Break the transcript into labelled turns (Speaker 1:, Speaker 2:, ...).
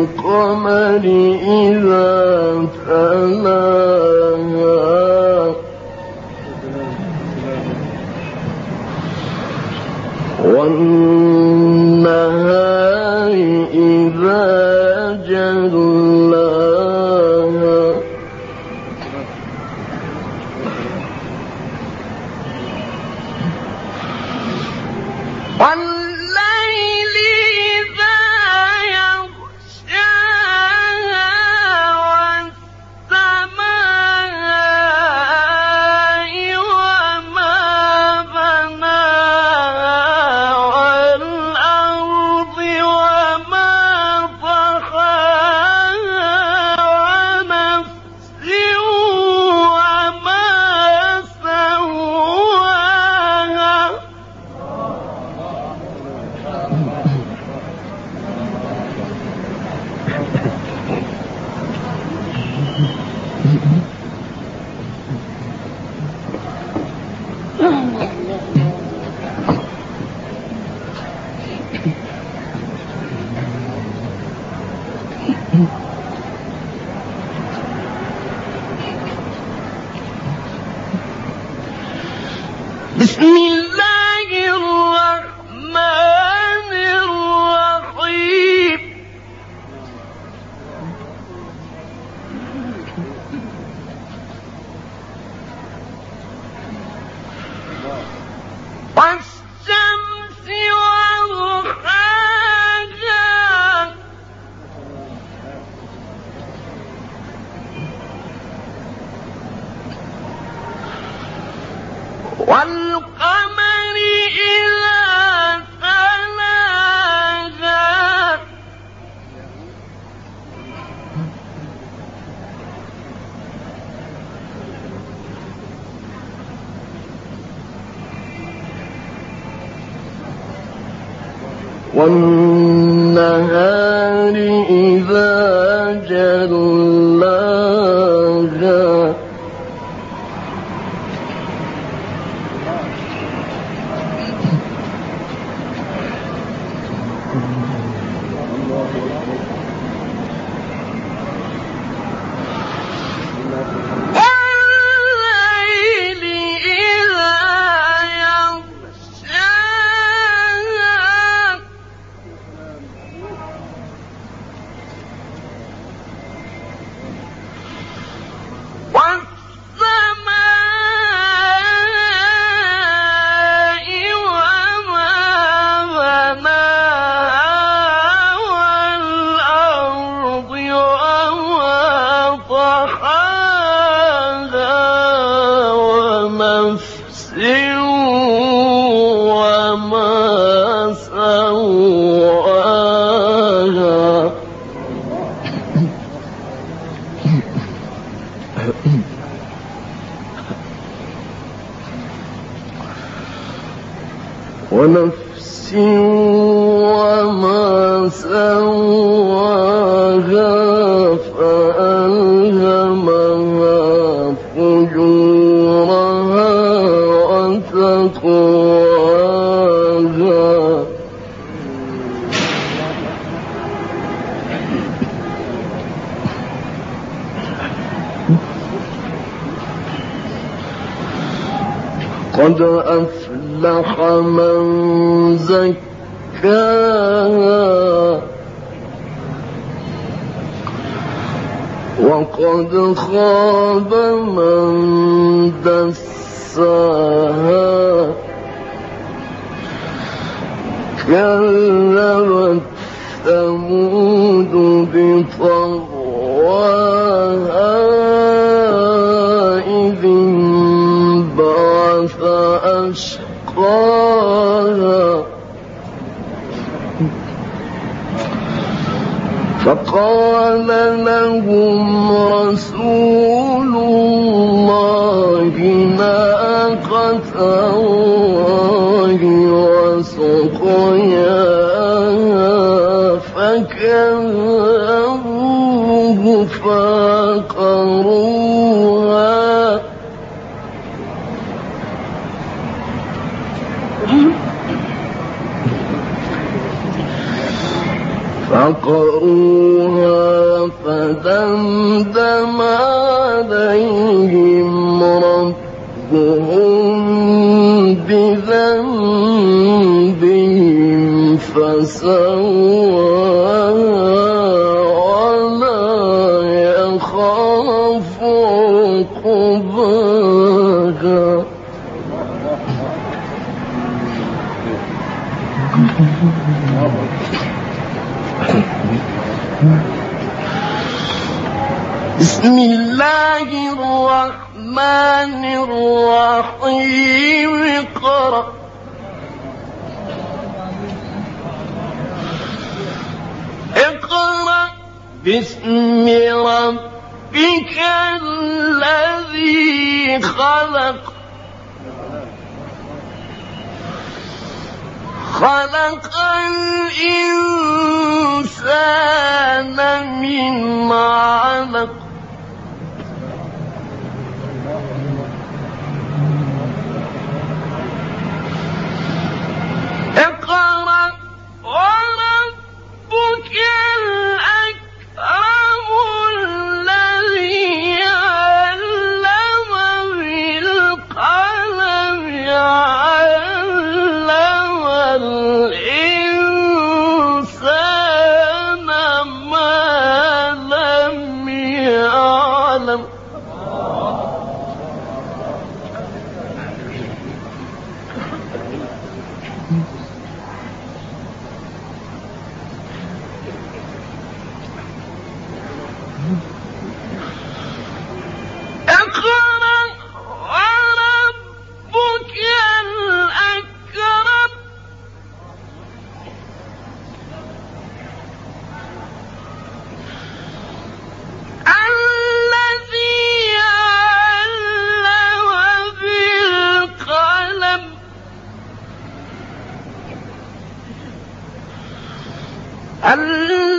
Speaker 1: والقمر إذا تلاها. والنهار إذا جلاها بسم الله والقمر إذا والنهار إذا ونفس وما سواها. ونفس وما سواها. قد أفلح من زكاها وقد خاب من دساها. كذبت ثمود بطغواها انبعث أشقاها. فقال لهم رسول الله ناقة الله وسقياها فعقروها فدمدم عليهم ربهم بذنبهم فسواها بسم الله الرحمن الرحيم. اقرأ. اقرأ. باسم ربك الذي خلق خلق الإنسان من علق. الذي